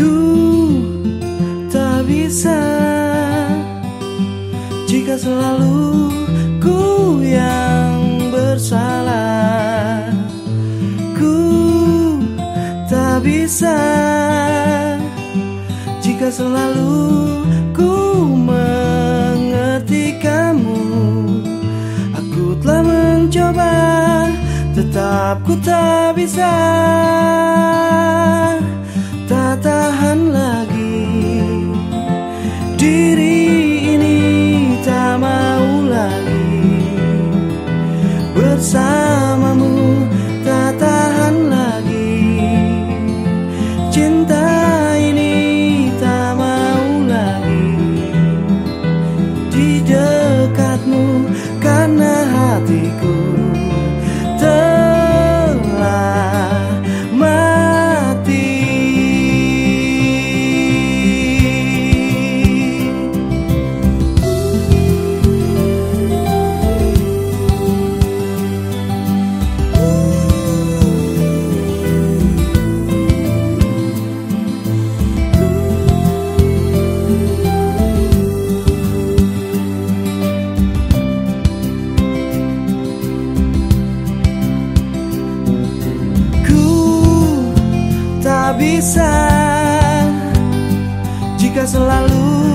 Ku tak bisa Jika selalu ku yang bersalah. Ku tak bisa Jika selalu ku mengerti kamu. Aku telah mencoba Tetap ku tak bisa. Cinta ini tak mau lagi. Di dekatmu karena hatiku bisa. Jika selalu